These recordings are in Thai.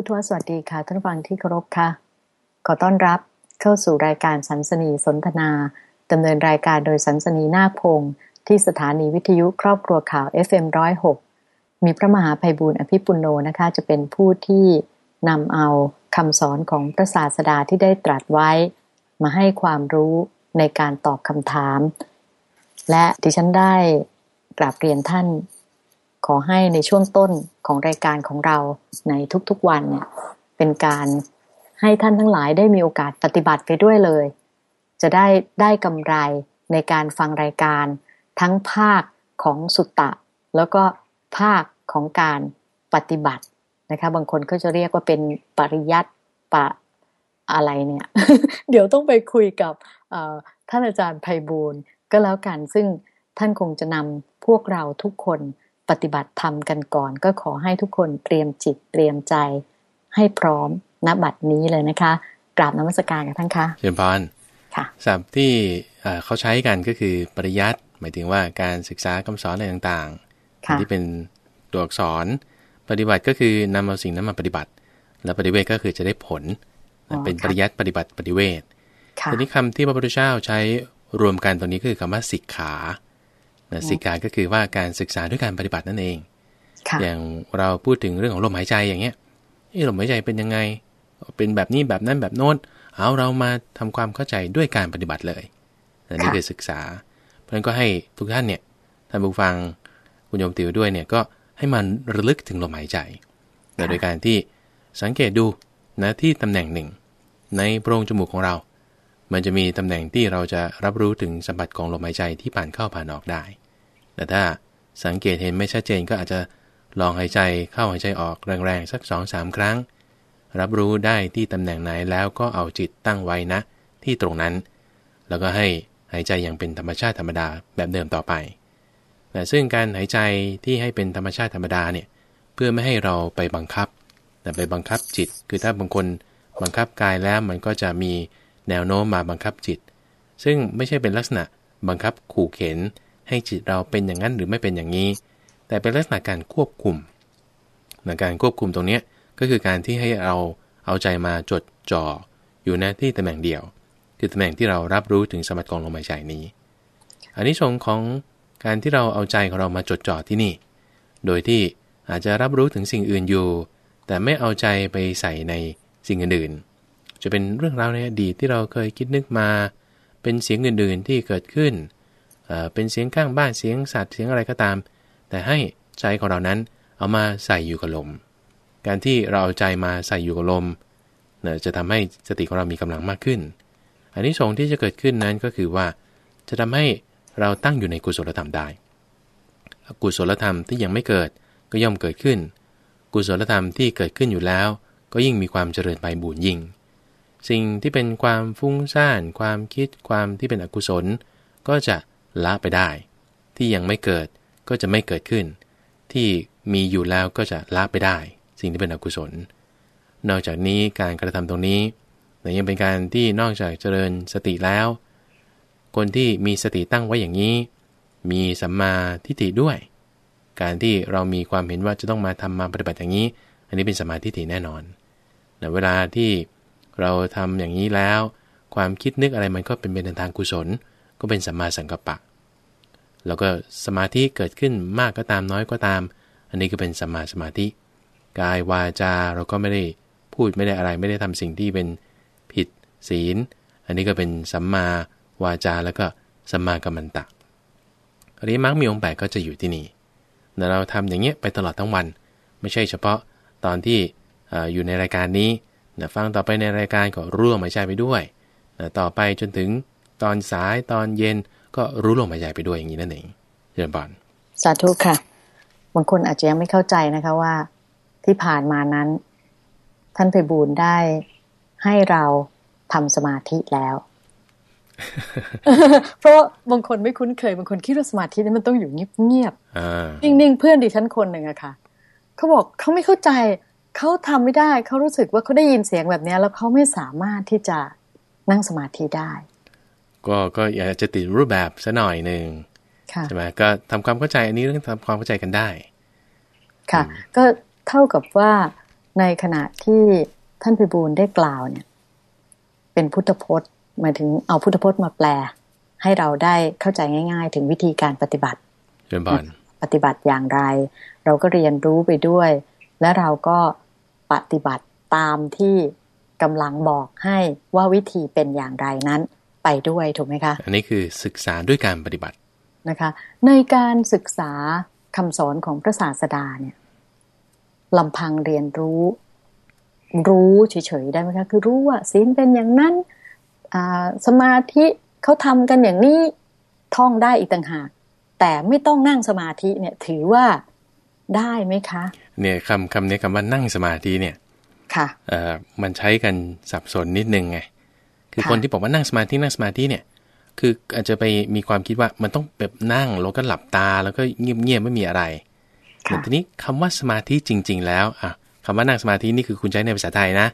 พุทธวสวัสดีค่ะท่านฟังที่เคารพค่ะ ขอต้อนรับเข้าสู่รายการสันสนีสนทนาดำเนินรายการโดยสันสนีนาคพงศ์ที่สถานีวิทยุครอบครัวข่าว FM106 มีพระมหาภัยบูร์อภิปุโนนะคะ จะเป็นผู้ที่นำเอาคำสอนของพระศาสดาที่ได้ตรัสไว้ มาให้ความรู้ในการตอบคำถาม และที่ฉันได้กราบเรียนท่าน ขอให้ในช่วงต้นของรายการของเราในทุกๆวันเนี่ยเป็นการให้ท่านทั้งหลายได้มีโอกาสปฏิบัติไปด้วยเลย จะได้ได้กำไรในการฟังรายการ ทั้งภาคของสุตตะ แล้วก็ภาคของการปฏิบัตินะคะบางคนก็จะเรียกว่าเป็นปริยัติปะอะไรเนี่ย เดี๋ยวต้องไปคุยกับท่านอาจารย์ไพบูลก็แล้วกันซึ่งท่านคงจะนำพวกเราทุกคน ปฏิบัติธรรมกันก่อน ก็ขอให้ทุกคนเตรียมจิตเตรียมใจ ให้พร้อมณบัดนี้เลยนะคะ กราบนมัสการกันท่านคะเชิญพรค่ะศัพท์ที่เขาใช้กันก็คือปริยัติหมายถึงว่าการศึกษาคำสอนอะไรต่างๆ ที่เป็นตัวอักษร ปฏิบัติก็คือนำเอาสิ่งนั้นมาปฏิบัติ แล้วปฏิเวทก็คือจะได้ผล เป็นปริยัติปฏิบัติปฏิเวททีนี้คำที่พระพุทธเจ้าใช้รวมกันตรงนี้คือคำว่าสิกขา สิกขาก็คือว่าการศึกษาด้วยการปฏิบัตินั่นเอง อย่างเราพูดถึงเรื่องของลมหายใจอย่างเงี้ยลมหายใจเป็นยังไง เป็นแบบนี้แบบนั้นแบบโน้นเอาเรามาทำความเข้าใจด้วยการปฏิบัติเลยอันนี้คือศึกษา เพราะฉะนั้นก็ให้ทุกท่านเนี่ยท่านผู้ฟังคุณโยมติวด้วยเนี่ยก็ให้มันระลึกถึงลมหายใจโดยการที่สังเกตดูนะที่ตำแหน่งหนึ่ง ในโพรงจมูกของเรา มันจะมีตำแหน่งที่เราจะรับรู้ถึงสัมผัสของลมหายใจที่ผ่านเข้าผ่านออกได้ แต่ถ้าสังเกตเห็นไม่ชัดเจนก็อาจจะลองหายใจเข้าหายใจออกแรงๆสัก2อสาครั้ง รับรู้ได้ที่ตำแหน่งไหนแล้วก็เอาจิตตั้งไว้นะ ที่ตรงนั้น แล้วก็ให้หายใจอย่างเป็นธรรมชาติธรรมดาแบบเดิมต่อไปแต่ซึ่งการหายใจที่ให้เป็นธรรมชาติธรรมดาเนี่ยเพื่อไม่ให้เราไปบังคับ แต่ไปบังคับจิต คือถ้าบางคนบังคับกายแล้วมันก็จะมี แนวโน้มมาบังคับจิต ซึ่งไม่ใช่เป็นลักษณะบังคับขู่เข็น ให้จิตเราเป็นอย่างนั้นหรือไม่เป็นอย่างนี้ แต่เป็นลักษณะการควบคุมในการควบคุมตรงนี้ก็คือการที่ให้เราเอาใจมาจดจ่ออยู่ในที่ตำแหน่งเดียว คือตำแหน่งที่เรารับรู้ถึงสมบัติกองลมหายใจนี้อันนี้ชงของการที่เราเอาใจของเรามาจดจ่อที่นี่ โดยที่อาจจะรับรู้ถึงสิ่งอื่นอยู่ แต่ไม่เอาใจไปใส่ในสิ่งอื่นๆ จะเป็นเรื่องราวในอดีตที่เราเคยคิดนึกมา เป็นเสียงอื่นๆที่เกิดขึ้น เป็นเสียงข้างบ้านเสียงสัตว์เสียงอะไรก็ตาม แต่ให้ใจของเรานั้นเอามาใส่อยู่กับลม การที่เราเอาใจมาใส่อยู่กับลมจะทำให้สติของเรามีกำลังมากขึ้น อันนี้สงที่จะเกิดขึ้นนั้นก็คือว่า จะทำให้เราตั้งอยู่ในกุศลธรรมได้ กุศลธรรมที่ยังไม่เกิดก็ย่อมเกิดขึ้น กุศลธรรมที่เกิดขึ้นอยู่แล้ว ก็ยิ่งมีความเจริญไปบูญยิ่ง สิ่งที่เป็นความฟุ้งซ่าน ความคิดความที่เป็นอกุศล ก็จะละไปได้ ที่ยังไม่เกิดก็จะไม่เกิดขึ้น ที่มีอยู่แล้วก็จะละไปได้ สิ่งที่เป็นอกุศล นอกจากนี้การกระทำตรงนี้ยังเป็นการที่นอกจากเจริญสติแล้ว คนที่มีสติตั้งไว้อย่างนี้ มีสัมมาทิฏฐิด้วย การที่เรามีความเห็นว่าจะต้องมาทำมาปฏิบัติอย่างนี้ อันนี้เป็นสัมมาทิฏฐิแน่นอนแต่เวลาที่ เราทำอย่างนี้แล้ว ความคิดนึกอะไรมันก็เป็นเป็นทางกุศล ก็เป็นสัมมาสังกัปปะ แล้วก็สมาธิเกิดขึ้นมากก็ตามน้อยก็ตาม อันนี้ก็เป็นสัมมาสมาธิ กายวาจาเราก็ไม่ได้พูดไม่ได้อะไรไม่ได้ทำสิ่งที่เป็นผิดศีล อันนี้ก็เป็นสัมมาวาจาแล้วก็สัมมากัมมันตะอริมักมีองค์แปดก็จะอยู่ที่นี่แต่เราทำอย่างเงี้ยไปตลอดทั้งวัน ไม่ใช่เฉพาะตอนที่อยู่ในรายการนี้ นะฟังต่อไปในรายการก็รู้ลมหายใจไปด้วยนะต่อไปจนถึงตอนสายตอนเย็นก็รู้ลมหายใจไปด้วยอย่างนี้นั่นเองเรียนบอลสาธุค่ะ บางคนอาจจะยังไม่เข้าใจนะคะว่าที่ผ่านมานั้น ท่านไปบูรได้ให้เราทำสมาธิแล้ว เพราะบางคนไม่คุ้นเคยบางคนคิดว่าสมาธินี่มันต้องอยู่เงียบๆนิ่งๆเพื่อนดิฉันคนหนึ่งอะค่ะเขาบอกเขาไม่เข้าใจ เขาทำไม่ได้เขารู้สึกว่าเขาได้ยินเสียงแบบนี้แล้วเขาไม่สามารถที่จะนั่งสมาธิได้ ก็ก็อยากจะติดรูปแบบซะหน่อยหนึ่งใช่ไหมก็ทำความเข้าใจอันนี้เรื่องทำความเข้าใจกันได้ ค่ะ ก็เท่ากับว่าในขณะที่ท่านพิบูลได้กล่าวเนี่ย เป็นพุทธพจน์หมายถึงเอาพุทธพจน์มาแปล ให้เราได้เข้าใจง่าย ๆ ถึงวิธีการปฏิบัติเรียนบอลปฏิบัติอย่างไร เราก็เรียนรู้ไปด้วย และเราก็ ปฏิบัติตามที่กำลังบอกให้ว่าวิธีเป็นอย่างไรนั้นไปด้วยถูกไหมคะ อันนี้คือศึกษาด้วยการปฏิบัตินะคะ ในการศึกษาคำสอนของพระศาสดาเนี่ยลำพังเรียนรู้ รู้เฉยๆได้ไหมคะ คือรู้ว่าศีลเป็นอย่างนั้นสมาธิเขาทำกันอย่างนี้ท่องได้อีกต่างหาก แต่ไม่ต้องนั่งสมาธิเนี่ยถือว่า ได้ไหมคะ เนี่ยคำคำนี้คำว่านั่งสมาธิเนี่ย ค่ะเอ่อมันใช้กันสับสนนิดนึงไงคือคนที่บอกว่านั่งสมาธินั่งสมาธิเนี่ย คืออาจจะไปมีความคิดว่ามันต้องแบบนั่งแล้วก็หลับตาแล้วก็เงียบๆไม่มีอะไรแต่ทีนี้คำว่าสมาธิจริง ๆ แล้วอะคำว่านั่งสมาธินี่คือคุณใช้ในภาษาไทยนะ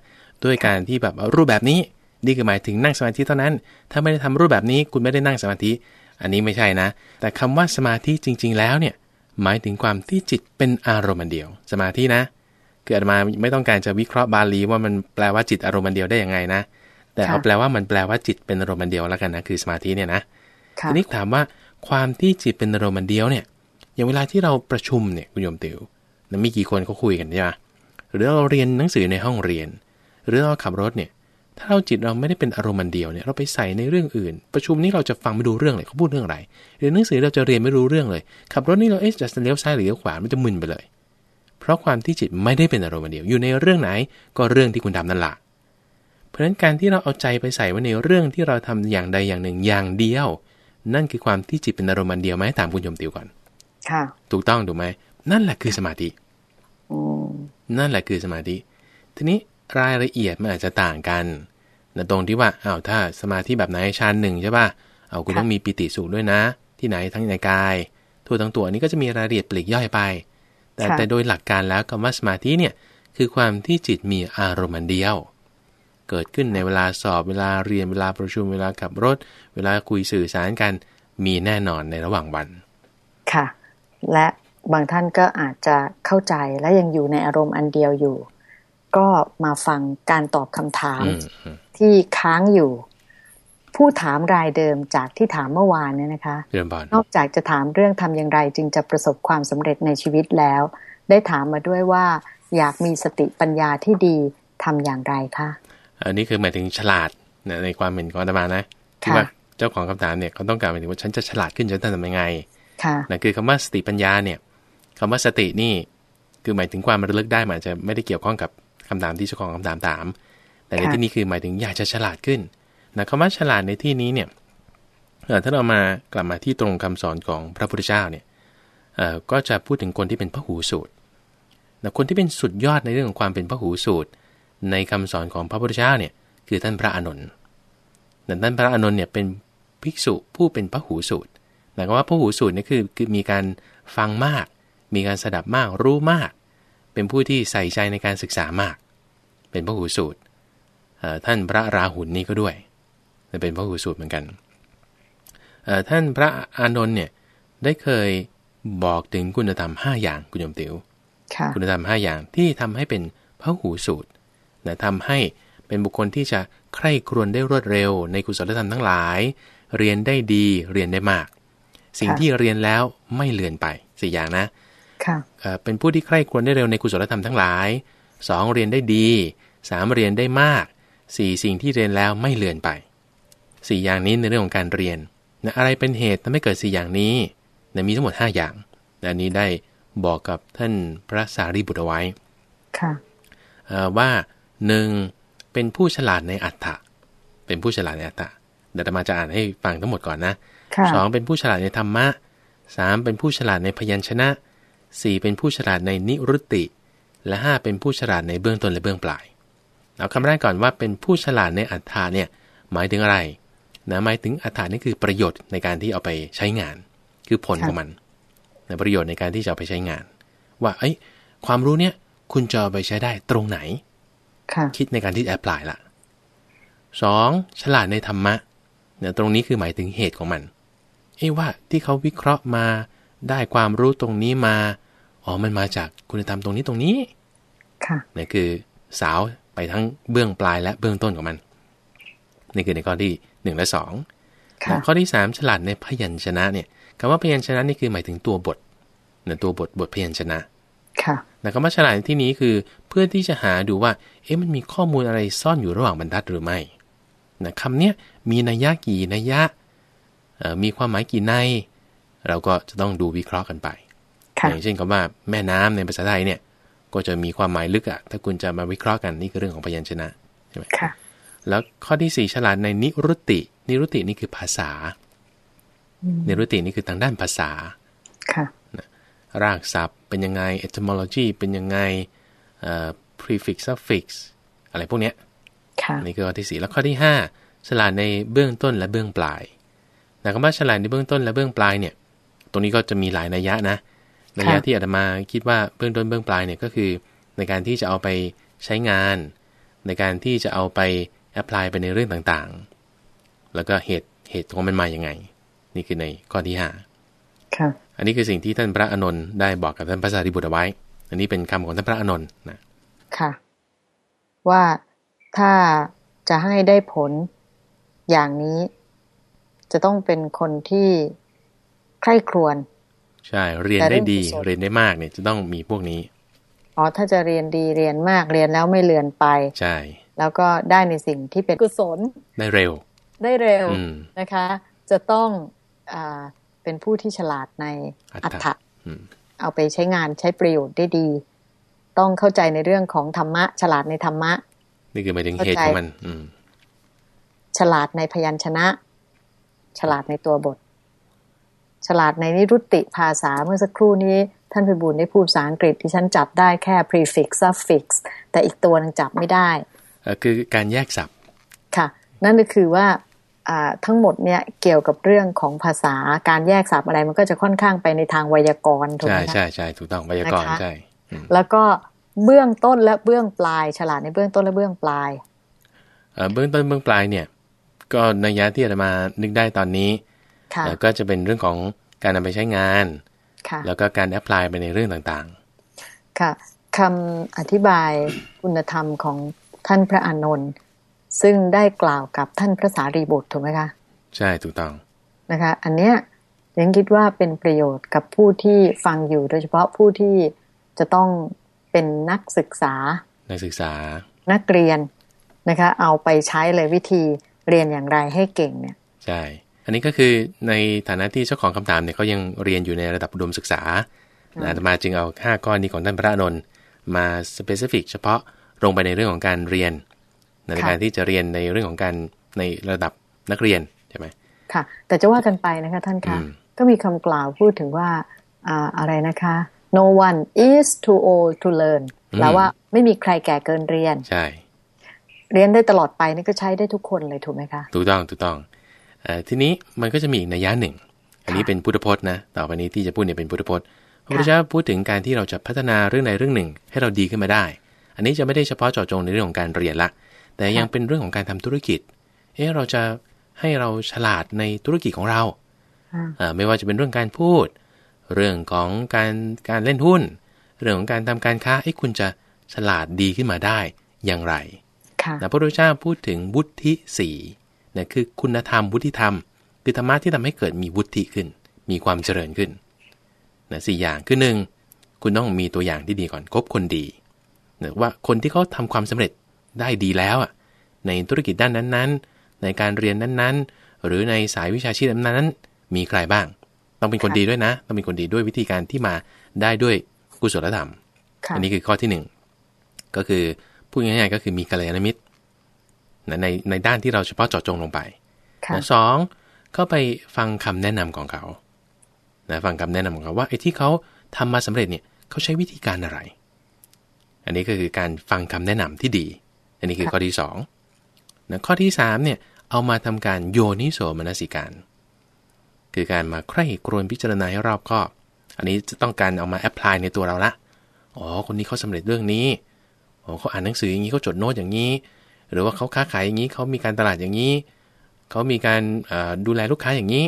ด้วยการที่แบบรูปแบบนี้นี่คือหมายถึงนั่งสมาธิเท่านั้น ถ้าไม่ได้ทำรูปแบบนี้คุณไม่ได้นั่งสมาธิ อันนี้ไม่ใช่นะ แต่คำว่าสมาธิจริง ๆ แล้วเนี่ย หมายถึงความที่จิตเป็นอารมณ์เดียว สมาธินะ คืออาตมาไม่ต้องการจะวิเคราะห์บาลีว่ามันแปลว่าจิตอารมณ์เดียวได้ยังไงนะ แต่เอาแปลว่ามันแปลว่าจิตเป็นอารมณ์เดียวแล้วกันนะคือสมาธิเนี่ยนะทีนี้ถามว่าความที่จิตเป็นอารมณ์เดียวเนี่ย อย่างเวลาที่เราประชุมเนี่ยคุณโยมติวนะมีกี่คนเขาคุยกันใช่ไหมหรือเราเรียนหนังสือในห้องเรียน หรือเราขับรถเนี่ย ถ้าเราจิตเราไม่ได้เป็นอารมณ์เดียวเนี่ยเราไปใส่ในเรื่องอื่น ประชุมนี้เราจะฟังไม่ดูเรื่องเลยเขาพูดเรื่องอะไรเรียนหนังสือเราจะเรียนไม่รู้เรื่องเลยขับรถนี่เราเอ๊ะจะเลี้ยวซ้ายหรือเลี้ยวขวามันจะมึนไปเลย เพราะความที่จิตไม่ได้เป็นอารมณ์เดียวอยู่ในเรื่องไหนก็เรื่องที่คุณทำนั่นแหละเพราะฉะนั้นการที่เราเอาใจไปใส่ไว้ในเรื่องที่เราทำอย่างใดอย่างหนึ่งอย่างเดียว นั่นคือความที่จิตเป็นอารมณ์เดียวไหมถามคุณยมติวก่อน ค่ะ ถูกต้องถูกไหมนั่นแหละคือสมาธินั่นแหละคือสมาธิทีนี้ รายละเอียดมันอาจจะต่างกันนะตรงที่ว่าอ้าวถ้าสมาธิแบบไหนชั้นหนึ่งใช่ป่ะเอาคุณต้องมีปิติสุขด้วยนะ ที่ไหนทั้งในกายทั่วทั้งตัวนี้ก็จะมีรายละเอียดปลีกย่อยไป แต่แต่โดยหลักการแล้วคำว่าสมาธิเนี่ยคือความที่จิตมีอารมณ์เดียว เกิดขึ้นในเวลาสอบเวลาเรียนเวลาประชุมเวลาขับรถ เวลาคุยสื่อสารกันมีแน่นอนในระหว่างวัน ค่ะ และบางท่านก็อาจจะเข้าใจและยังอยู่ในอารมณ์อันเดียวอยู่ ก็มาฟังการตอบคำถามที่ค้างอยู่ ผู้ถามรายเดิมจากที่ถามเมื่อวานเนี่ยนะคะนอกจากจะถามเรื่องทำอย่างไร จึงจะประสบความสำเร็จในชีวิตแล้ว ได้ถามมาด้วยว่า อยากมีสติปัญญาที่ดีทำอย่างไรคะอันนี้คือหมายถึงฉลาดในความเห็นของอาตมานะที่ว่าเจ้าของคำถามเนี่ยเขาต้องการหมายถึงว่าฉันจะฉลาดขึ้นฉันจะทำยังไงนั่นคือคำว่าสติปัญญาเนี่ยคำว่าสตินี่คือหมายถึงความระลึกได้มันจะไม่ได้เกี่ยวข้องกับ คำถามที่เจ้าของคำถามถาม แต่ในที่นี้คือหมายถึงอยากจะฉลาดขึ้นนะคำว่าฉลาดในที่นี้เนี่ยถ้าเรามากลับมาที่ตรงคำสอนของพระพุทธเจ้าเนี่ยก็จะพูดถึงคนที่เป็นพระหูสูตรนะคนที่เป็นสุดยอดในเรื่องของความเป็นพระหูสูตร ในคำสอนของพระพุทธเจ้าเนี่ยคือท่านพระอานนท์ท่านพระอานนท์เนี่ยเป็นภิกษุผู้เป็นพระหูสูตรหมายความว่าพระหูสูตรนี่คือคือมีการฟังมาก มีการสดับมากรู้มาก เป็นผู้ที่ใส่ใจในการศึกษามาก เป็นพระหูสูตรท่านพระราหุลนี่ก็ด้วยเป็นพระหูสูตรเหมือนกัน ท่านพระอานนท์เนี่ยได้เคยบอกถึงคุณธรรม 5 อย่างคุณโยมติว๋วคุณธรรม 5 อย่างที่ทำให้เป็นพระหูสูตรนะทำให้เป็นบุคคลที่จะใคร่ครวญได้รวดเร็ว ในกุศลธรรมทั้งหลาย เรียนได้ดีเรียนได้มาก สิ่งที่เรียนแล้วไม่เลือนไปสี่อย่างนะ เป็นผู้ที่ใคร่ครวญได้เร็วในกุศลธรรมทั้งหลายสองเรียนได้ดีสามเรียนได้มากสี่สิ่งที่เรียนแล้วไม่เลือนไปสี่อย่างนี้ในเรื่องของการเรียนนะอะไรเป็นเหตุทำให้เกิดสี่อย่างนี้นะมีทั้งหมดห้าอย่างอันนี้ได้บอกกับท่านพระสารีบุตรไว้ค่ะว่าหนึ่งเป็นผู้ฉลาดในอัฏฐะเป็นผู้ฉลาดในอัฏฐะเดี๋ยวมาจะอ่านให้ฟังทั้งหมดก่อนนะสองเป็นผู้ฉลาดในธรรมะสามเป็นผู้ฉลาดในพยัญชนะ สี่เป็นผู้ฉลาดในนิรุตติ และห้าเป็นผู้ฉลาดในเบื้องต้นและเบื้องปลาย เอาคำแรกก่อนว่าเป็นผู้ฉลาดในอัฏฐาเนี่ยหมายถึงอะไรนะหมายถึงอัฏฐานี่คือประโยชน์ในการที่เอาไปใช้งาน คือผลของมันนะประโยชน์ในการที่จะเอาไปใช้งาน ว่าไอ้ความรู้เนี่ยคุณจะเอาไปใช้ได้ตรงไหนคิดในการที่แอพพลายละสองฉลาดในธรรมะเนี่ยตรงนี้คือหมายถึงเหตุของมันเอ้ว่าที่เขาวิเคราะห์มาได้ความรู้ตรงนี้มา อ๋อมันมาจากคุณธรรมตรงนี้ตรงนี้ ค่ะนี่คือสาวไปทั้งเบื้องปลายและเบื้องต้นของมัน นี่คือในข้อที่หนึ่งและสองค่ะข้อที่สามฉลาดในพยัญชนะเนี่ยคำว่าพยัญชนะนี่คือหมายถึงตัวบทนะตัวบทบทพยัญชนะ ค่ะนะคำว่าฉลาดในที่นี้คือเพื่อที่จะหาดูว่า เอ๊ะมันมีข้อมูลอะไรซ่อนอยู่ระหว่างบรรทัดหรือไม่นะคำเนี้ยมีนัยยะกี่นัยยะเอ่อมีความหมายกี่ใน เราก็จะต้องดูวิเคราะห์กันไปค่ะ อย่างเช่นคำว่าแม่น้ำในภาษาไทยเนี่ย ก็จะมีความหมายลึกอะถ้าคุณจะมาวิเคราะห์กันนี่คือเรื่องของพยัญชนะใช่ไหมค่ะแล้วข้อที่สี่ฉลาดในนิรุตตินิรุตตินี่คือภาษาอืมนิรุตตินี่คือทางด้านภาษาค่ะรากศัพท์เป็นยังไง etymology เป็นยังไงเอ่อ prefix suffix อะไรพวกเนี้ยค่ะอันนี่คือข้อที่สี่แล้วข้อที่ห้าฉลาดในเบื้องต้นและเบื้องปลายนะคำว่าฉลาดในเบื้องต้นและเบื้องปลายเนี่ย ตรงนี้ก็จะมีหลายนัยยะนะ นัยยะที่อาตมาคิดว่าเบื้องต้นเบื้องปลายเนี่ยก็คือ ในการที่จะเอาไปใช้งาน ในการที่จะเอาไปแอพพลายไปในเรื่องต่างๆ แล้วก็เหตุเหตุของมันมาอย่างไง นี่คือในข้อที่ห้าค่ะ อันนี้คือสิ่งที่ท่านพระอานนท์ได้บอกกับท่านพระสารีบุตรเอาไว้ อันนี้เป็นคำของท่านพระอานนท์นะ ค่ะ ว่าถ้าจะให้ได้ผลอย่างนี้ จะต้องเป็นคนที่ใคร่ครวญ ใช่ เรียนแต่เรื่ได้องดีกุศลเรียนได้มากเนี่ยจะต้องมีพวกนี้ อ๋อ ถ้าจะเรียนดีเรียนมากเรียนแล้วไม่เลือนไป ใช่ แล้วก็ได้ในสิ่งที่เป็นกุศล ได้เร็ว ได้เร็วอืมนะคะ จะต้องอาเป็นผู้ที่ฉลาดในอัอัตตถะถะอืมเอาไปใช้งานใช้ประโยชน์ได้ดี ต้องเข้าใจในเรื่องของธรรมะ ฉลาดในธรรมะ นี่คือหมายถึงเข้าใจเหตุของมันอืมฉลาดในพยัญชนะ ฉลาดในตัวบท ฉลาดในนิรุตติภาษาเมื่อสักครู่นี้ท่านพิบูลได้พูดภาษาอังกฤษที่ฉันจับได้แค่ prefix suffix แต่อีกตัวนึงจับไม่ได้เอ่อคือการแยกศัพท์ค่ะ นั่นก็คือว่าอ่าทั้งหมดเนี่ยเกี่ยวกับเรื่องของภาษาการแยกศัพท์อะไรมันก็จะค่อนข้างไปในทางไวยากรณ์ถูกใช่ไหมคะใช่ใช่ถูกต้องไวยากรณ์นะคะใช่อืมแล้วก็เบื้องต้นและเบื้องปลาย ฉลาดในเบื้องต้นและเบื้องปลายเอ่อเบื้องต้นเบื้องปลายเนี่ย ก็นัยยะที่อาตมานึกได้ตอนนี้ ค่ะเอ่อก็จะเป็นเรื่องของการนำไปใช้งานค่ะแล้วก็การแอพพลายไปในเรื่องต่างค่ะคำอธิบายคุณธรรมของท่านพระอานนท์ซึ่งได้กล่าวกับท่านพระสารีบุตรถูกไหมคะๆใช่ถูกต้องนะคะ อันเนี้ยยังคิดว่าเป็นประโยชน์กับผู้ที่ฟังอยู่โดยเฉพาะผู้ที่จะต้องเป็นนักศึกษา นักศึกษา นักเรียนนะคะ เอาไปใช้เลยวิธีเรียนอย่างไรให้เก่งเนี่ย ใช่ อันนี้ก็คือในฐานะที่เจ้าของคำถามเนี่ยเขายังเรียนอยู่ในระดับอุดมศึกษาอืมอาตมาจึงเอา5ข้อนี้ของท่านพระอานนท์มาสเปซิฟิกเฉพาะลงไปในเรื่องของการเรียน ในการที่จะเรียนในเรื่องของการในระดับนักเรียนใช่ไหมค่ะ แต่จะว่ากันไปนะคะท่านคะอืมก็มีคำกล่าวพูดถึงว่าอ่าอะไรนะคะ no one is too old to learn แปลว่าไม่มีใครแก่เกินเรียน ใช่ เรียนได้ตลอดไปนี่ก็ใช้ได้ทุกคนเลยถูกไหมคะ ถูกต้อง ถูกต้องเอ่อ ทีนี้มันก็จะมีอีกนัยยะหนึ่ง อันนี้ค่ะเป็นพุทธพจน์นะ ต่อไปนี้ที่จะพูดเนี่ยเป็นพุทธพจน์ พระพุทธเจ้าพูดถึงการที่เราจะพัฒนาเรื่องใดเรื่องหนึ่ง ให้เราดีขึ้นมาได้ อันนี้จะไม่ได้เฉพาะเจาะจงในเรื่องของการเรียนละ แต่ยังเป็นเรื่องของการทำธุรกิจ เอ๊ะเราจะให้เราฉลาดในธุรกิจของเราอ่าเอ่อไม่ว่าจะเป็นเรื่องการพูด เรื่องของการการเล่นหุ้น เรื่องของการทำการค้าให้คุณจะฉลาดดีขึ้นมาได้อย่างไรค่ะนะพระพุทธเจ้าพูดถึงวุฒิสี่ นะคือคุณธรรมวุฒิธรรม คือธรรมะที่ทำให้เกิดมีวุฒิขึ้น มีความเจริญขึ้นนะสี่อย่างคือหนึ่งคุณต้องมีตัวอย่างที่ดีก่อนคบคนดีนะว่าคนที่เขาทำความสำเร็จได้ดีแล้วอะในธุรกิจด้านนั้นๆ ในการเรียนนั้นๆ หรือในสายวิชาชีพนั้นๆมีใครบ้าง ต้องเป็นคนค่ะดีด้วยนะ ต้องเป็นคนดีด้วยวิธีการที่มาได้ด้วยกุศลธรรมค่ะอันนี้คือข้อที่หนึ่งก็คือพูดง่ายๆก็คือมีกัลยาณมิตรนะ ในในด้านที่เราเฉพาะเจาะจงลงไปค่ะนะสองเข้าไปฟังคำแนะนำของเขานะฟังคำแนะนำของเขาว่าไอ้ที่เขาทำมาสำเร็จเนี่ยเขาใช้วิธีการอะไร อันนี้ก็คือการฟังคำแนะนำที่ดี อันนี้คือค่ะข้อที่สองนะข้อที่สามเนี่ยเอามาทำการโยนิโสมนสิการ คือการมาใคร่ครวญพิจารณาให้รอบคอบ อันนี้จะต้องการเอามาแอพพลายในตัวเราละ อ๋อ คนนี้เขาสำเร็จเรื่องนี้ อ๋อเขาอ่านหนังสืออย่างนี้เขาจดโน้ตอย่างนี้ หรือว่าเขาค้าขายอย่างนี้ เขามีการตลาดอย่างนี้ เขามีการเอ่อดูแลลูกค้าอย่างนี้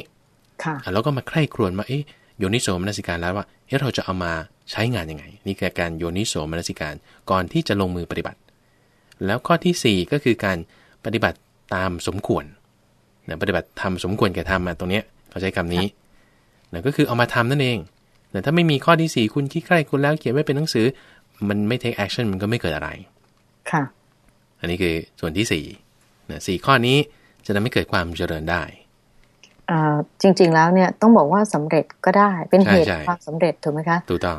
ค่ะอะแล้วก็มาใคร่ครวญมาเอ๊ะโยนิโสมนสิการแล้วว่าเฮ้เราจะเอามาใช้งานยังไง นี่คือการโยนิโสมนสิการก่อนที่จะลงมือปฏิบัติ แล้วข้อที่ 4 ก็คือการปฏิบัติตามสมควรนะปฏิบัติทำสมควรแก่ทำมาตรงนี้เขาใช้คำนี้นะก็คือเอามาทำนั่นเองแต่ถ้าไม่มีข้อที่ 4 คุณคิดใกล้คุณแล้วเขียนไว้เป็นหนังสือ มันไม่ take action มันก็ไม่เกิดอะไร ค่ะ อันนี้คือส่วนที่4นะสข้อนี้จะทำให้เกิดความเจริญได้จริง ๆ แล้วเนี่ยต้องบอกว่าสำเร็จก็ได้เป็นเหตุความสำเร็จถูกไหมคะถูกต้อง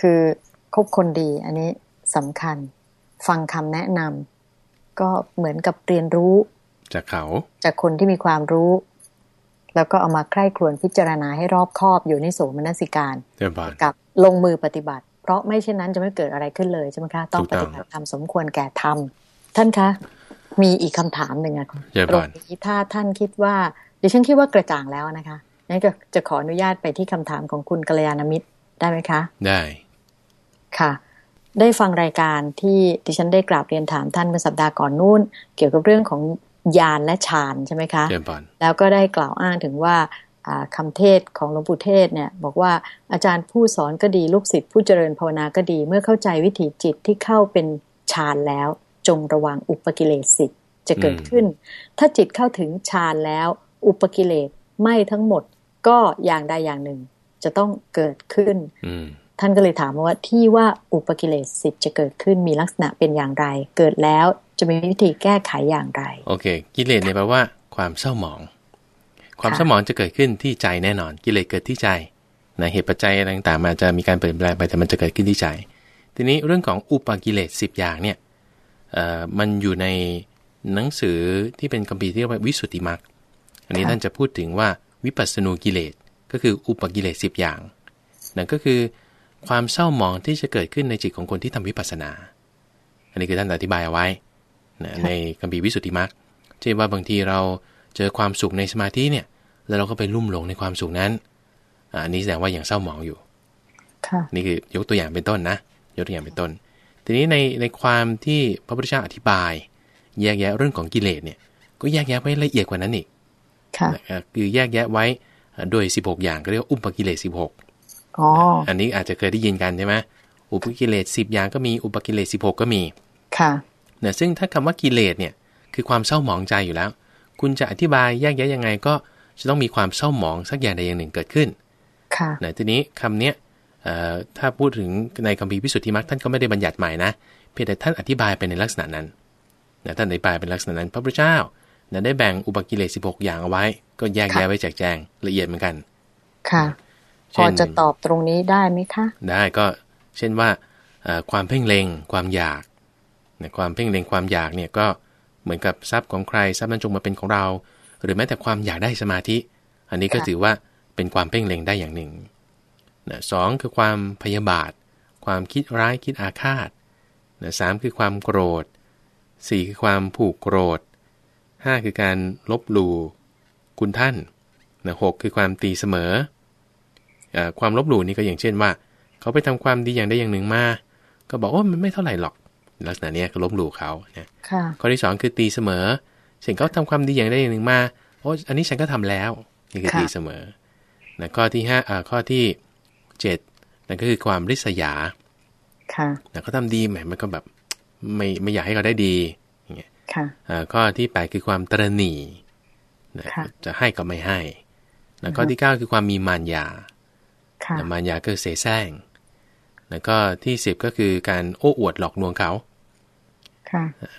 คือคบคนดี อันนี้สำคัญ ฟังคำแนะนำก็เหมือนกับเรียนรู้ จากเขา จากคนที่มีความรู้ แล้วก็เอามาใคร่ครวญพิจารณาให้รอบคอบอยู่ในโสมนสิการกับลงมือปฏิบัติ เพราะไม่เช่นนั้นจะไม่เกิดอะไรขึ้นเลยใช่ไหมคะต้องปฏิบัติทำสมควรแก่ทำ ท่านคะ มีอีกคำถามหนึ่งอะตรงนี้ถ้าท่านคิดว่าดิฉันคิดว่ากระจ่างแล้วนะคะงั้นก็จะขออนุญาตไปที่คำถามของคุณกัลยาณมิตรได้ไหมคะ ได้ค่ะ ได้ฟังรายการที่ดิฉันได้กราบเรียนถามท่านเมื่อสัปดาห์ก่อนนู่น เกี่ยวกับเรื่องของยานและฌานใช่ไหมคะแล้วก็ได้กล่าวอ้างถึงว่าคำเทศของหลวงปู่เทศเนี่ยบอกว่าอาจารย์ผู้สอนก็ดีลูกศิษย์ผู้เจริญภาวนาก็ดี เมื่อเข้าใจวิถีจิตที่เข้าเป็นฌานแล้ว จงระวังอุปกิเลสสิทธิ์จะเกิดขึ้น ถ้าจิตเข้าถึงฌานแล้ว อุปกิเลสไม่ทั้งหมดก็อย่างใดอย่างหนึ่ง จะต้องเกิดขึ้นท่านก็เลยถามว่าที่ว่าอุปกิเลสสิบจะเกิดขึ้นมีลักษณะเป็นอย่างไร เกิดแล้วจะมีวิธีแก้ไขอย่างไร โอเค กิเลสเนี่ยแปลว่า ความเศร้าหมอง ความเศร้าหมองจะเกิดขึ้นที่ใจแน่นอน กิเลสเกิดที่ใจนะเหตุปัจจัยต่างๆมันจะมีการเปลี่ยนแปลงไปแต่มันจะเกิดขึ้นที่ใจ ทีนี้เรื่องของอุปกิเลสสิบอย่างเนี่ย มันอยู่ในหนังสือที่เป็นคัมภีร์ที่เรียกว่าวิสุทธิมรรคอันนี้ท่านจะพูดถึงว่าวิปัสสนูกิเลสก็คืออุปกิเลสสิบอย่างนั่นก็คือความเศร้าหมองที่จะเกิดขึ้นในจิตของคนที่ทำวิปัสสนา อันนี้คือท่านอธิบายเอาไว้ในคัมภีร์วิสุทธิมรรคเช่นว่าบางทีเราเจอความสุขในสมาธิเนี่ย แล้วเราก็ไปลุ่มหลงในความสุขนั้นอันนี้แสดงว่าอย่างเศร้าหมองอยู่นี่คือยกตัวอย่างเป็นต้นนะ ยกตัวอย่างเป็นต้น ทีนี้ในในความที่พระพุทธเจ้าอธิบาย แยกแยะเรื่องของกิเลสเนี่ย ก็แยกแยะไว้ละเอียดกว่านั้นอีกคือแยกแยะไว้โดย 16 อย่างเรียกว่าอุปกิเลส16อ๋ออันนี้อาจจะเคยได้ยินกันใช่ไหมอุปกิเลส10 อย่างก็มีอุปกิเลส16 ก็มีค่ะเนี่ยซึ่งถ้าคำว่ากิเลสเนี่ยคือความเศร้าหมองใจอยู่แล้ว คุณจะอธิบายแยกแยะยังไงก็จะต้องมีความเศร้าหมองสักอย่างใดอย่างหนึ่งเกิดขึ้นค่ะนทีนี้คำเนี้ย ถ้าพูดถึงในคัมภีร์พิสุทธิมรรคท่านก็ไม่ได้บัญญัติใหม่นะเพียงแต่ท่านอธิบายไปในลักษณะนั้นนะท่านอธิบายเป็นลักษณะนั้นพระพุทธเจ้านะได้แบ่งอุปกิเลส16 อย่างเอาไว้ ก็แยกแยะไว้แจกแจงละเอียดเหมือนกัน ค่ะ พอจะตอบตรงนี้ได้ไหมคะ ได้ก็เช่นว่าความเพ่งเล็งความอยากความเพ่งเล็งความอยากเนี่ยก็เหมือนกับทรัพย์ของใครทรัพย์นั้นจงมาเป็นของเรา หรือแม้แต่ความอยากได้สมาธิ อันนี้ก็ถือว่าเป็นความเพ่งเล็งได้อย่างหนึ่ง นะสองคือความพยาบาท ความคิดร้ายคิดอาฆาตนะสามคือความโกรธสี่คือความผูกโกรธห้าคือการลบหลู่คุณท่านนะหกคือความตีเสมออความลบหลู่นี่ก็อย่างเช่นว่า เขาไปทำความดีอย่างใดอย่างหนึ่งมา ก็บอกว่ามันไม่เท่าไหร่หรอก ลักษณะนี้ก็ลบหลู่เขาเนี่ยข้อที่สองคือตีเสมอสิ่งเขาทำความดีอย่างใดอย่างหนึ่งมาโอ้อันนี้ฉันก็ทำแล้วนี่คือตีเสมอนะข้อที่ห้าข้อที่ เจ็ดนั่นก็คือความริษยา ค่ะนะเขาทาดีแหมมันก็แบบ ไม่ไม่อยากให้เขาได้ดีข้อที่ 8 คือความตรณีจะให้ก็ไม่ให้แล้วข้อที่ 9 คือความมีมารยามารยาก็เสแสร้งแล้วก็ที่ 10 ก็คือการโอ้อวดหลอกลวงเขา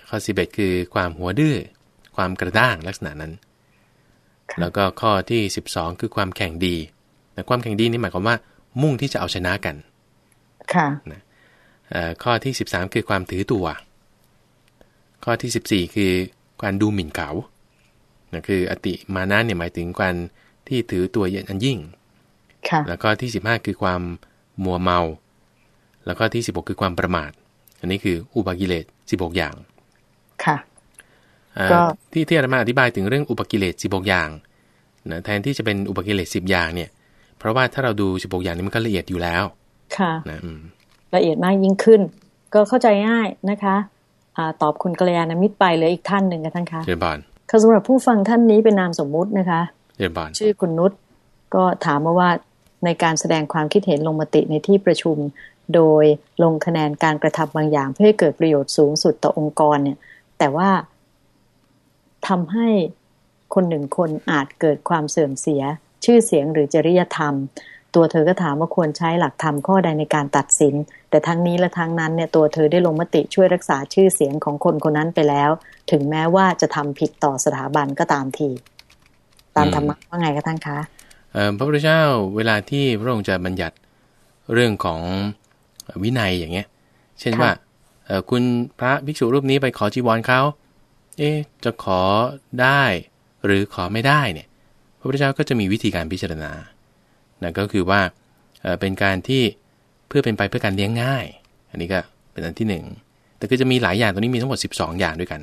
ข้อ 11 คือความหัวดื้อความกระด้างลักษณะนั้น แล้วก็ข้อที่ 12 คือความแข่งดีแต่ความแข่งดีนี่หมายความว่า มุ่งที่จะเอาชนะกัน ค่ะข้อที่13คือความถือตัว ข้อที่14คือการดูหมิ่นเขานะคืออติมานะเนี่ยหมายถึงการที่ถือตัวเย็นอันยิ่งแล้วก็ที่15คือความมัวเมา แล้วก็ที่16คือความประมาท อันนี้คืออุปกิเลส16อย่าง ค่ะที่ที่อาจารย์มาอธิบายถึงเรื่องอุปกิเลส16อย่างนะแทนที่จะเป็นอุปกิเลส10อย่างเนี่ย เพราะว่าถ้าเราดู16อย่างนี้มันก็ละเอียดอยู่แล้ว ค่ะนะละเอียดมากยิ่งขึ้น ก็เข้าใจง่ายนะคะตอบคุณกัลยาณมิตรไปเลยอีกท่านหนึ่งกันท่านคะเรียนบานคือสำหรับผู้ฟังท่านนี้เป็นนามสมมุตินะคะเรียนบานชื่อคุณนุชก็ถามมาว่าในการแสดงความคิดเห็นลงมติในที่ประชุม โดยลงคะแนนการกระทำบางอย่าง เพื่อให้เกิดประโยชน์สูงสุดต่อองค์กรเนี่ย แต่ว่าทำให้คนหนึ่งคนอาจเกิดความเสื่อมเสีย ชื่อเสียงหรือจริยธรรม ตัวเธอก็ถามว่าควรใช้หลักธรรมข้อใดในการตัดสิน แต่ทั้งนี้และทั้งนั้นเนี่ยตัวเธอได้ลงมติช่วยรักษาชื่อเสียงของคนคนนั้นไปแล้ว ถึงแม้ว่าจะทำผิดต่อสถาบันก็ตามที ตามธรรมะว่าไงคะท่านคะพระพุทธเจ้าเวลาที่พระองค์จะบัญญัติเรื่องของวินัยอย่างเงี้ย เช่นว่าคุณพระภิกษุรูปนี้ไปขอจีวรเขา เอ๊จะขอได้หรือขอไม่ได้เนี่ย พระพุทธเจ้าก็จะมีวิธีการพิจารณานะก็คือว่าเป็นการที่เพื่อเป็นไปเพื่อการเลี้ยงง่าย อันนี้ก็เป็นอันที่ 1 แต่ก็จะมีหลายอย่างตรงนี้มีทั้งหมด 12 อย่างด้วยกัน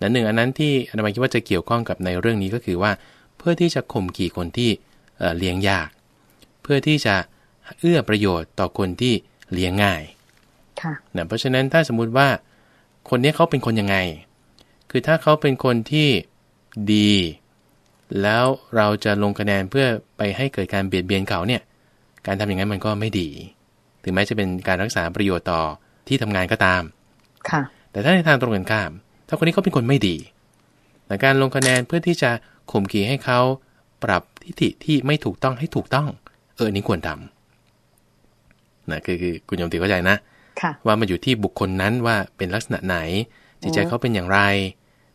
นั้นหนึ่งอันนั้นที่อาจารย์คิดว่าจะเกี่ยวข้องกับในเรื่องนี้ก็คือว่า เพื่อที่จะข่มขี่คนที่เลี้ยงยาก เพื่อที่จะเอื้อประโยชน์ต่อคนที่เลี้ยงง่ายนะเพราะฉะนั้นถ้าสมมุติว่าคนนี้เขาเป็นคนยังไง คือถ้าเขาเป็นคนที่ดี แล้วเราจะลงคะแนนเพื่อไปให้เกิดการเบียดเบียนเขาเนี่ย การทำอย่างนั้นมันก็ไม่ดี ถึงแม้จะเป็นการรักษาประโยชน์ต่อที่ทำงานก็ตาม ค่ะ แต่ถ้าในทางตรงกันข้าม ถ้าคนนี้เขาเป็นคนไม่ดี แต่การลงคะแนนเพื่อที่จะข่มขีให้เขาปรับทิฏฐิที่ไม่ถูกต้องให้ถูกต้อง เออนี่ควรทำนะคือคือคุณโยมติเข้าใจนะว่ามันอยู่ที่บุคคลนั้นว่าเป็นลักษณะไหนจิตใจเขาเป็นอย่างไร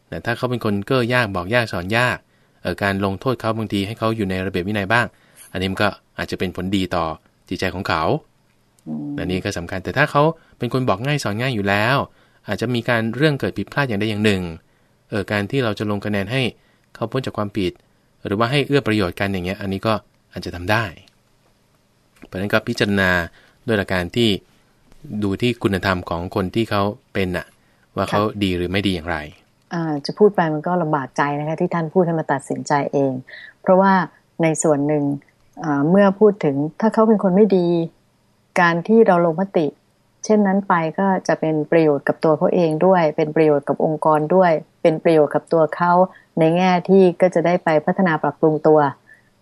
แต่ถ้าเขาเป็นคนเก้อยากบอกยากสอนยากเออ การลงโทษเขาบางทีให้เขาอยู่ในระเบียบวินัยบ้าง อันนี้มันก็อาจจะเป็นผลดีต่อจิตใจของเขาอันนี้ก็สำคัญแต่ถ้าเขาเป็นคนบอกง่ายสอนง่ายอยู่แล้ว อาจจะมีการเรื่องเกิดผิดพลาดอย่างใดอย่างหนึ่งเออการที่เราจะลงคะแนนให้เขาพ้นจากความผิด หรือว่าให้เอื้อประโยชน์กันอย่างเงี้ย อันนี้ก็อาจจะทำได้ เพราะฉะนั้นก็พิจารณาด้วยหลักการที่ดูที่คุณธรรมของคนที่เขาเป็นน่ะ ว่าเขาดีหรือไม่ดีอย่างไร จะพูดไปมันก็ลำบากใจนะคะที่ท่านพูดให้มาตัดสินใจเอง เพราะว่าในส่วนหนึ่งเมื่อพูดถึงถ้าเขาเป็นคนไม่ดี การที่เราลงมติ เช่นนั้นไปก็จะเป็นประโยชน์กับตัวเขาเองด้วย เป็นประโยชน์กับองค์กรด้วย เป็นประโยชน์กับตัวเขาในแง่ที่ก็จะได้ไปพัฒนาปรับปรุงตัว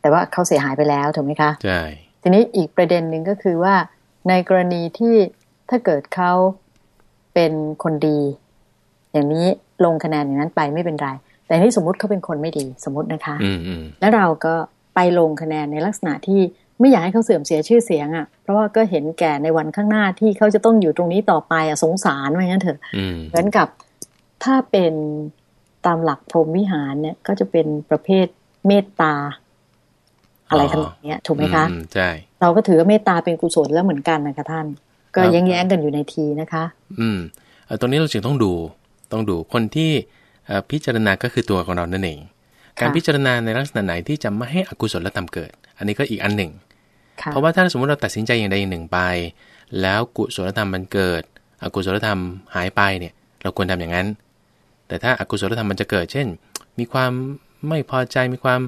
แต่ว่าเขาเสียหายไปแล้วถูกไหมคะใช่ทีนี้อีกประเด็นหนึ่งก็คือว่า ในกรณีที่ถ้าเกิดเขาเป็นคนดี อย่างนี้ ลงคะแนนอย่างนั้นไปไม่เป็นไร แต่นี่สมมุติเขาเป็นคนไม่ดีสมมตินะคะ แล้วเราก็ไปลงคะแนนในลักษณะที่ไม่อยากให้เขาเสื่อมเสียชื่อเสียงอะ่ะ เพราะว่าก็เห็นแก่ในวันข้างหน้าที่เขาจะต้องอยู่ตรงนี้ต่อไปอะสงสารว่างั้นเถอะเหมือนกับถ้าเป็นตามหลักพรหมวิหารเนี่ยก็จะเป็นประเภทเมตตา อะไรทำนองนี้ถูกไหมคะใช่เราก็ถือว่าเมตตาเป็นกุศลแล้วเหมือนกันนะคะท่าน ก็แย้งๆกันอยู่ในทีนะคะ อืมตรงนี้เราจึงต้องดู ต้องดูคนที่พิจารณาก็คือตัวของเรานั่นเอง การพิจารณาในลักษณะไหนที่จะไม่ให้อกุศลธรรมเกิด อันนี้ก็อีกอันหนึ่ง เพราะว่าถ้าสมมติเราตัดสินใจอย่างใดอย่างหนึ่งไป แล้วกุศลธรรมมันเกิด อกุศลธรรมหายไปเนี่ย เราควรทำอย่างนั้น แต่ถ้าอากุศลธรรมมันจะเกิด เช่น มีความไม่พอใจมีความ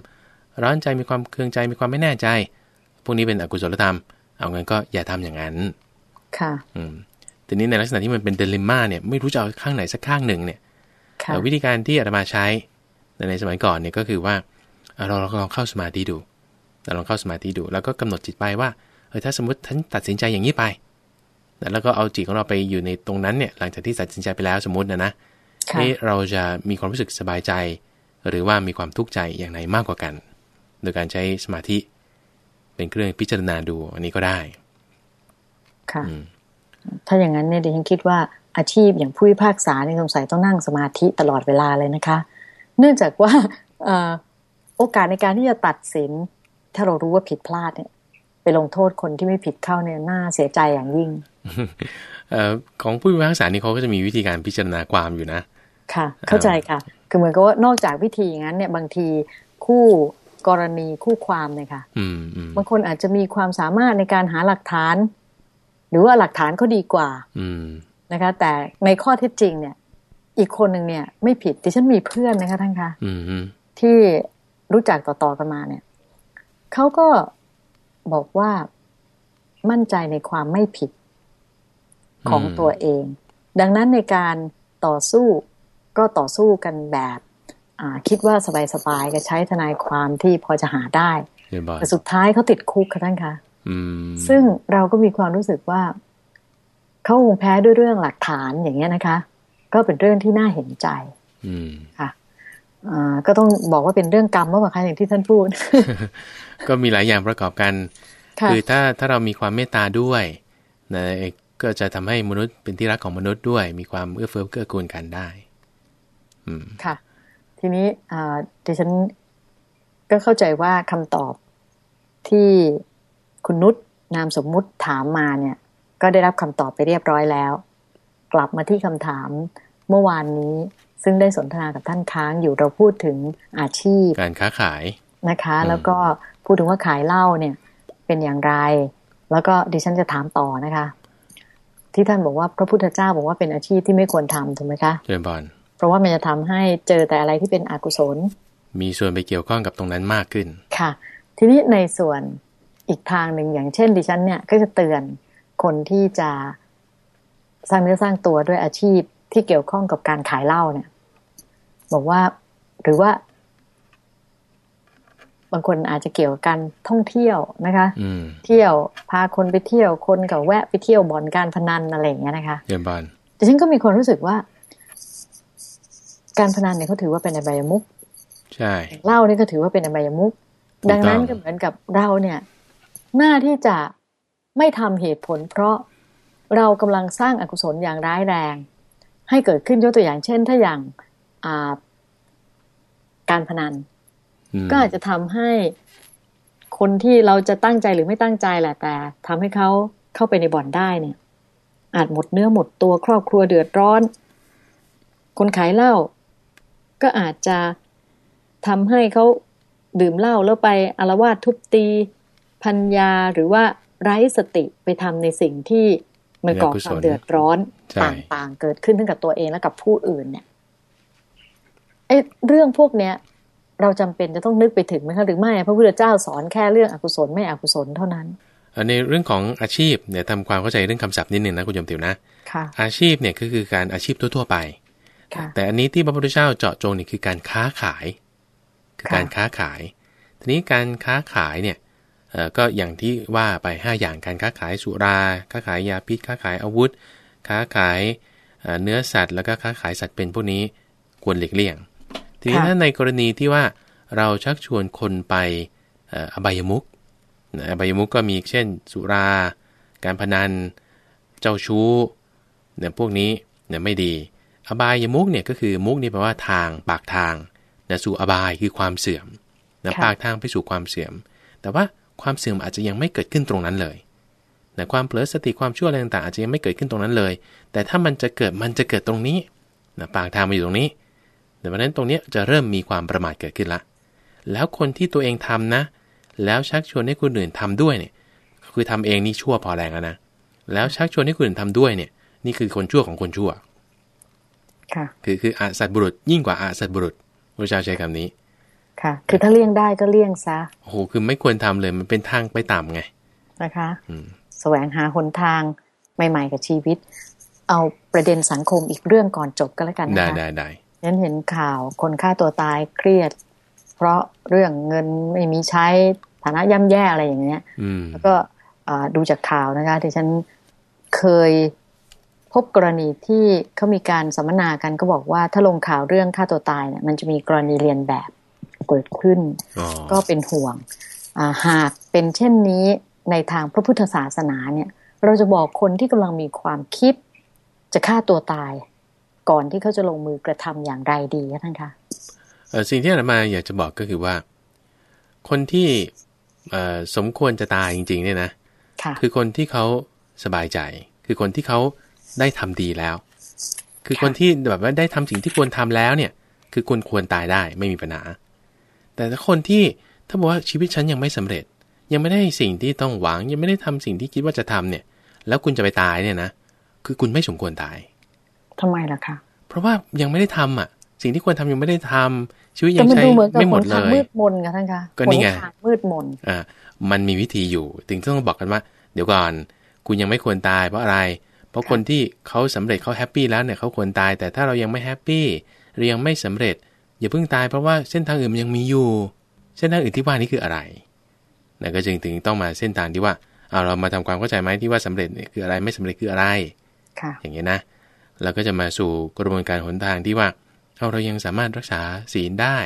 ร้อนใจมีความเคืองใจมีความไม่แน่ใจ พวกนี้เป็นอกุศลธรรม เอางั้นก็อย่าทำอย่างนั้น ค่ะ อืม ทีนี้ในลักษณะที่มันเป็นเดลิม่าเนี่ยไม่รู้จะเอาข้างไหนสักข้างหนึ่งเนี่ยวิธีการที่อาตมาใช้ในสมัยก่อนเนี่ยก็คือว่าเราลองเข้าสมาธิดูเราลองเข้าสมาธิดู แล้วก็กำหนดจิตไปว่าเออถ้าสมมติท่านตัดสินใจอย่างนี้ไปแล้วก็เอาจิตของเราไปอยู่ในตรงนั้นเนี่ยหลังจากที่ตัดสินใจไปแล้วสมมตินะนะนี่เราจะมีความรู้สึกสบายใจ หรือว่ามีความทุกข์ใจอย่างไหนมากกว่ากัน โดยการใช้สมาธิ เป็นเครื่องพิจารณาดูอันนี้ก็ได้ ค่ะ ถ้าอย่างนั้นเนี่ยดิฉันคิดว่าอาชีพอย่างผู้พิพากษาเนี่ยสงสัยต้องนั่งสมาธิตลอดเวลาเลยนะคะ เนื่องจากว่าโอกาสในการที่จะตัดสิน ถ้าเรารู้ว่าผิดพลาดเนี่ยไปลงโทษคนที่ไม่ผิดเข้าเนี่ยน่าเสียใจอย่างยิ่งอของผู้พิพากษานี่เขาก็จะมีวิธีการพิจารณาความอยู่นะ ค่ะ เข้าใจค่ะ คือเหมือนกับว่านอกจากวิธีงั้นเนี่ยบางทีคู่กรณีคู่ความเนี่ยค่ะบางคนอาจจะมีความสามารถในการหาหลักฐาน หรือว่าหลักฐานเขาดีกว่านะคะ แต่ในข้อเท็จจริงเนี่ย อีกคนหนึ่งเนี่ย ไม่ผิดดิฉันมีเพื่อนนะคะท่านคะที่รู้จักต่อๆกันมาเนี่ยเขาก็บอกว่ามั่นใจในความไม่ผิดของตัวเอง ดังนั้นในการต่อสู้ก็ต่อสู้กันแบบคิดว่าสบายๆก็ใช้ทนายความที่พอจะหาได้แต่สุดท้ายเขาติดคุกค่ะท่านคะ ซึ่งเราก็มีความรู้สึกว่าเขาคงแพ้ด้วยเรื่องหลักฐานอย่างเงี้ยนะคะ ก็เป็นเรื่องที่น่าเห็นใจค่ะก็ต้องบอกว่าเป็นเรื่องกรรมเมื่อวานอย่างที่ท่านพูด ก็มีหลายอย่างประกอบกัน คือถ้าถ้าเรามีความเมตตาด้วยนะก็จะทำให้มนุษย์เป็นที่รักของมนุษย์ด้วย มีความเอื้อเฟื้อเกื้อกูลกันได้ อืมค่ะ ทีนี้ดิฉันก็เข้าใจว่าคำตอบที่ คุณนุชนามสมมุติถามมาเนี่ย ก็ได้รับคำตอบไปเรียบร้อยแล้ว กลับมาที่คำถามเมื่อวานนี้ ซึ่งได้สนทนากับท่านค้างอยู่เราพูดถึงอาชีพ การค้าขายนะคะ แล้วก็พูดถึงว่าขายเหล้าเนี่ย เป็นอย่างไร แล้วก็ดิฉันจะถามต่อนะคะ ที่ท่านบอกว่าพระพุทธเจ้าบอกว่าเป็นอาชีพที่ไม่ควรทำถูกไหมคะเจริญบอลเพราะว่ามันจะทำให้เจอแต่อะไรที่เป็นอกุศล มีส่วนไปเกี่ยวข้องกับตรงนั้นมากขึ้นค่ะ ทีนี้ในส่วน อีกทางหนึ่งอย่างเช่นดิฉันเนี่ยก็จะเตือนคนที่จะสร้างเนื้อสร้างตัวด้วยอาชีพที่เกี่ยวข้องกับการขายเหล้าเนี่ย บอกว่าหรือว่า บางคนอาจจะเกี่ยวกับการท่องเที่ยวนะคะเที่ยวพาคนไปเที่ยวคนกับแวะไปเที่ยวบ่อนการพนันอะไรอย่างเงี้ยนะคะเยี่ยมบอลแต่ฉันก็มีความรู้สึกว่า การพนันเนี่ยเขาถือว่าเป็นอบายมุกใช่เหล้านี่ก็ถือว่าเป็นอบายมุก ดังนั้นก็เหมือนกับเราเนี่ย หน้าที่จะไม่ทำเหตุผล เพราะเรากำลังสร้างอากุศลอย่างร้ายแรง ให้เกิดขึ้นยกตัวอย่างเช่น ถ้าอย่างการพนัน ก็อาจจะทำให้คนที่เราจะตั้งใจหรือไม่ตั้งใจแหละแต่ทำให้เขาเข้าไปในบ่อนได้เนี่ย อาจหมดเนื้อหมดตัวครอบครัวเดือดร้อน คนขายเหล้าก็อาจจะทำให้เขาดื่มเหล้าแล้วไปอารวาสทุบตี พัญญาหรือว่าไร้สติไปทำในสิ่งที่มันก่อความเดือดร้อนต่างๆ เกิดขึ้นทั้งกับตัวเองและกับผู้อื่นเนี่ยไอ้เรื่องพวกเนี้ย เราจำเป็นจะต้องนึกไปถึงไหมคะหรือไม่พระพุทธเจ้าสอนแค่เรื่องอกุศลไม่อกุศลเท่านั้นในเรื่องของอาชีพเนี่ยทำความเข้าใจเรื่องคำศัพท์นิดหนึ่งนะคุณยมติวนะอาชีพเนี่ยก็คือการอาชีพทั่วๆไปแต่อันนี้ที่พระพุทธเจ้าเจาะจงนี่คือการค้าขาย คือการค้าขาย ทีนี้การค้าขายเนี่ย ก็อย่างที่ว่าไป 5 อย่างการค้าขายสุรา ค้าขายยาพิษ ค้าขายอาวุธ ค้าขายเนื้อสัตว์ แล้วก็ค้าขายสัตว์เป็นพวกนี้ควรหลีกเลี่ยง ทีนี้ถ้าในกรณีที่ว่าเราชักชวนคนไปอบายมุกอบายมุกก็มีเช่น สุรา การพนัน เจ้าชู้เนี่ยพวกนี้เนี่ยไม่ดี อบายมุกเนี่ยก็คือมุกนี่แปลว่าทางปากทางนะสู่อบายคือความเสื่อมนะปากทางไปสู่ความเสื่อม แต่ว่า ความเสื่อมอาจจะยังไม่เกิดขึ้นตรงนั้นเลยแต่ความเผลอสติความชั่วอะไรต่างๆอาจจะยังไม่เกิดขึ้นตรงนั้นเลย แต่ถ้ามันจะเกิดมันจะเกิดตรงนี้นะปากทางมาอยู่ตรงนี้ดังนั้นตรงนี้จะเริ่มมีความประมาทเกิดขึ้นละ แล้วคนที่ตัวเองทำนะ แล้วชักชวนให้คนอื่นทำด้วยเนี่ย คือทำเองนี่ชั่วพอแรงแล้วนะ แล้วชักชวนให้คนอื่นทำด้วยเนี่ย นี่คือคนชั่วของคนชั่ว ค่ะ คือคืออาสัตบุรุษยิ่งกว่าอาสัตบุรุษพระเจ้าใช้คำนี้ ค่ะ คือถ้าเลี่ยงได้ก็เลี่ยงซะโอ้โหคือไม่ควรทำเลย มันเป็นทางไปต่ำไงนะคะอืแสวงหาหนทางใหม่ ๆ กับชีวิต เอาประเด็นสังคมอีกเรื่องก่อนจบก็แล้วกันนะคะได้ได้ได้ฉันเห็นข่าวคนฆ่าตัวตายเครียด เพราะเรื่องเงินไม่มีใช้ฐานะย่ำแย่อะไรอย่างเงี้ยแล้วก็ดูจากข่าวนะคะที่ฉันเคยพบกรณีที่เขามีการสัมมนากันก็บอกว่าถ้าลงข่าวเรื่องฆ่าตัวตายเนี่ยมันจะมีกรณีเรียนแบบ เกิดขึ้น ก็เป็นห่วงหากเป็นเช่นนี้ในทางพระพุทธศาสนาเนี่ย เราจะบอกคนที่กำลังมีความคิดจะฆ่าตัวตาย ก่อนที่เขาจะลงมือกระทำอย่างไรดีคะท่านคะสิ่งที่อาตมาอยากจะบอกก็คือว่า คนที่สมควรจะตายจริง ๆ เนี่ยนะคือคนที่เขาสบายใจ คือคนที่เขาได้ทำดีแล้ว คือคนที่แบบว่าได้ทำสิ่งที่ควรทำแล้วเนี่ย คือควรควรตายได้ไม่มีปัญหา แต่ถ้าคนที่ถ้าบอกว่าชีวิตฉันยังไม่สำเร็จ ยังไม่ได้สิ่งที่ต้องหวัง ยังไม่ได้ทำสิ่งที่คิดว่าจะทำเนี่ย แล้วคุณจะไปตายเนี่ยนะคือคุณไม่สมควรตายทำไมล่ะคะเพราะว่ายังไม่ได้ทำอะ สิ่งที่ควรทำยังไม่ได้ทำชีวิตยังใช้ไม่หมดเลยมืดมนกันท่านคะก็นี่ไงมืดมนอ่ามันมีวิธีอยู่ถึงต้องบอกกันว่า เดี๋ยวก่อน คุณยังไม่ควรตายเพราะอะไร เพราะคนที่เขาสำเร็จเขา happy แล้วเนี่ยเขาควรตาย แต่ถ้าเรายังไม่ happy เรายังไม่สำเร็จ อย่าเพิ่งตายเพราะว่าเส้นทางอื่นมันยังมีอยู่ เส้นทางอื่นที่ว่านี้คืออะไรนะก็จึงถึงต้องมาเส้นทางที่ว่าเอาเรามาทำความเข้าใจไหมที่ว่าสำเร็จคืออะไรไม่สำเร็จคืออะไรอย่างเงี้ยนะเราก็จะมาสู่กระบวนการหนทางที่ว่าเราเรายังสามารถรักษาศีลได้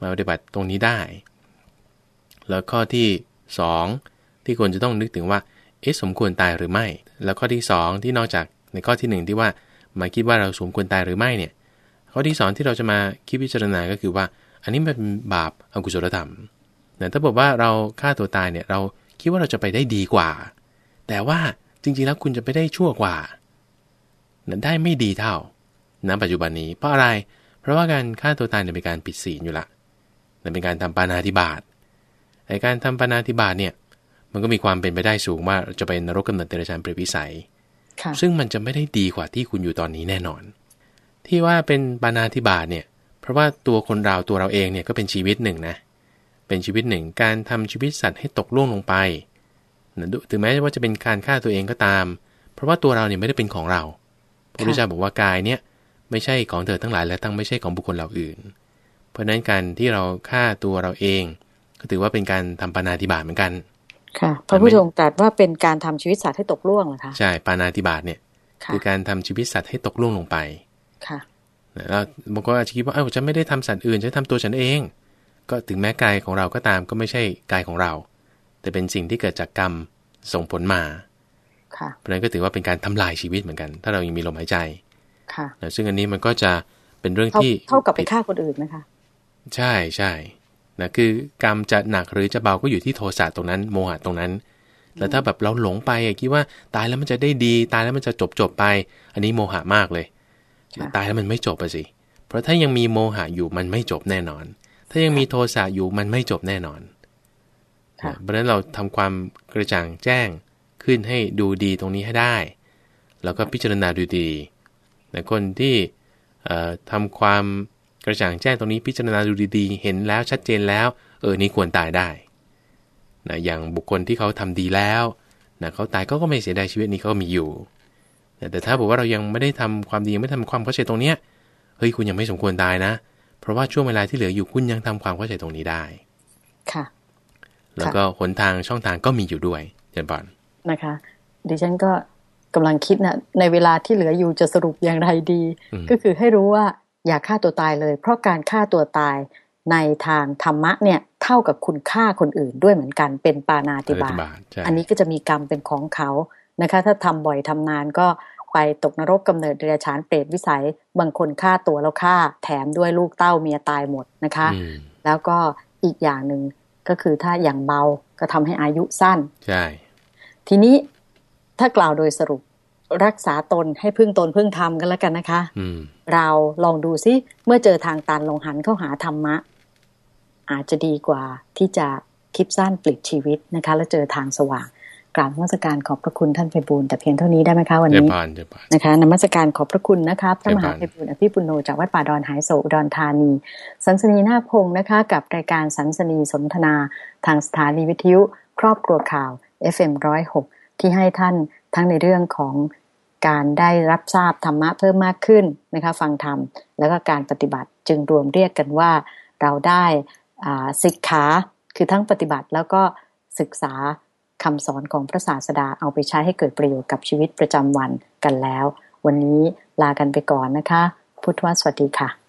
มาปฏิบัติตรงนี้ได้ แล้วข้อที่ 2 ที่ควรจะต้องนึกถึงว่าเอ๊ะสมควรตายหรือไม่ แล้วข้อที่ 2 ที่นอกจากในข้อที่ 1 ที่ว่ามาคิดว่าเราสมควรตายหรือไม่เนี่ย ข้อที่2ที่เราจะมาคิดพิจารณาก็คือว่า อันนี้เป็นบาปอกุศลธรรมแต่ถ้าบอกว่าเราฆ่าตัวตายเนี่ยเราคิดว่าเราจะไปได้ดีกว่า แต่ว่าจริงๆแล้วคุณจะไปได้ชั่วกว่านั้นได้ไม่ดีเท่าณปัจจุบันนี้เพราะอะไร เพราะว่าการฆ่าตัวตายเนี่ยเป็นการผิดศีลอยู่ละนั่นเป็นการทำปานาธิบาตในการทำปานาธิบาตเนี่ยมันก็มีความเป็นไปได้สูงว่าจะเป็นนรกกำเนิดเตระชานเปรตวิสัย ซึ่งมันจะไม่ได้ดีกว่าที่คุณอยู่ตอนนี้แน่นอน ที่ว่าเป็นปานาธิบาตเนี่ย เพราะว่าตัวคนเราตัวเราเองเนี่ยก็เป็นชีวิตหนึ่งนะ เป็นชีวิตหนึ่ง การทำชีวิตสัตว์ให้ตกล่วงลงไป ถึงแม้ว่าจะเป็นการฆ่าตัวเองก็ตาม เพราะว่าตัวเราเนี่ยไม่ได้เป็นของเรา พระพุทธเจ้าบอกว่ากายเนี่ยไม่ใช่ของเธอทั้งหลายและทั้งไม่ใช่ของบุคคลเราอื่น เพราะฉะนั้นการที่เราฆ่าตัวเราเอง ก็ถือว่าเป็นการทำปานาธิบาตเหมือนกัน ค่ะ พระพุทธองค์ตรัสว่าเป็นการทำชีวิตสัตว์ให้ตกล่วงเหรอคะ ใช่ ปานาธิบาตเนี่ยคือการทำชีวิตสัตว์ให้ตกล่วงลงไป ค่ะแล้วบางคนอาจจะคิดว่าเออฉันไม่ได้ทำสัตว์อื่นฉันทำตัวฉันเอง ก็ถึงแม้กายของเราก็ตามก็ไม่ใช่กายของเรา แต่เป็นสิ่งที่เกิดจากกรรมส่งผลมาเพราะนั้นก็ถือว่าเป็นการทำลายชีวิตเหมือนกัน ถ้าเรายังมีลมหายใจ ค่ะซึ่งอันนี้มันก็จะเป็นเรื่องที่เท่ากับไปฆ่าคนอื่นนะคะ ใช่ใช่นะคือกรรมจะหนักหรือจะเบาก็อยู่ที่โทสะตรงนั้น โมหะตรงนั้น แล้วถ้าแบบเราหลงไปคิดว่าตายแล้วมันจะได้ดี ตายแล้วมันจะจบจบไป อันนี้โมหะมากเลย ตายแล้วมันไม่จบไปสิ เพราะถ้ายังมีโมหะอยู่มันไม่จบแน่นอน ถ้ายังมีโทสะอยู่มันไม่จบแน่นอนเพราะฉะนั้นเราทำความกระจ่างแจ้งขึ้นให้ดูดีตรงนี้ให้ได้ แล้วก็พิจารณาดูดีแต่คนที่ทำความกระจ่างแจ้งตรงนี้พิจารณาดูดีๆ เห็นแล้วชัดเจนแล้ว เออนี้ควรตายได้นะอย่างบุคคลที่เขาทำดีแล้วนะเขาตายก็ก็ไม่เสียดายชีวิตนี้เขามีอยู่ แต่ถ้าบอกว่าเรายังไม่ได้ทำความดียังไม่ทำความเข้าใจตรงเนี้ยเฮ้ยคุณยังไม่สมควรตายนะ เพราะว่าช่วงเวลาที่เหลืออยู่คุณยังทำความเข้าใจตรงนี้ได้ ค่ะ แล้วก็หนทางช่องทางก็มีอยู่ด้วยเจนบอลนะคะดิฉันก็กำลังคิดนะในเวลาที่เหลืออยู่จะสรุปอย่างไรดี ก็คือให้รู้ว่าอย่าฆ่าตัวตายเลย เพราะการฆ่าตัวตายในทางธรรมะเนี่ยเท่ากับคุณฆ่าคนอื่นด้วยเหมือนกันเป็นปานาติบาตอันนี้ก็จะมีกรรมเป็นของเขา นะคะ ถ้าทำบ่อยทำนานก็ไปตกนรกกำเนิดเดรัจฉานเปรตวิสัย บางคนฆ่าตัวแล้วฆ่า แถมด้วยลูกเต้าเมียตายหมดนะคะ แล้วก็อีกอย่างหนึ่งก็คือถ้าอย่างเบาก็ทำให้อายุสั้นใช่ทีนี้ถ้ากล่าวโดยสรุปรักษาตนให้พึ่งตนพึ่งธรรมกันแล้วกันนะคะเราลองดูซิเมื่อเจอทางตันลงหันเข้าหาธรรมะ อาจจะดีกว่าที่จะคิดสั้นปลิดชีวิตนะคะ แล้วเจอทางสว่าง กราบนมัสการขอบพระคุณท่านไพบูลแต่เพียงเท่านี้ได้ไหมคะวันนี้นะคะนมัสการขอบพระคุณนะคะพระมหาไพบูลอภิปุโนจากวัดป่าดอนหายโศอุดรธานี สันสนีนาพงศ์นะคะกับรายการสันสนีสนทนาทางสถานีวิทยุ ครอบครัวข่าว FM106 ที่ให้ท่านทั้งในเรื่องของการได้รับทราบธรรมะเพิ่มมากขึ้นนะคะฟังธรรม แล้วก็การปฏิบัติจึงรวมเรียกกันว่าเราได้ศิกขาคือทั้งปฏิบัติแล้วก็ศึกษา คำสอนของพระศาสดาเอาไปใช้ให้เกิดประโยชน์กับชีวิตประจำวันกันแล้ว วันนี้ลากันไปก่อนนะคะ พุทธวสวัสดีค่ะ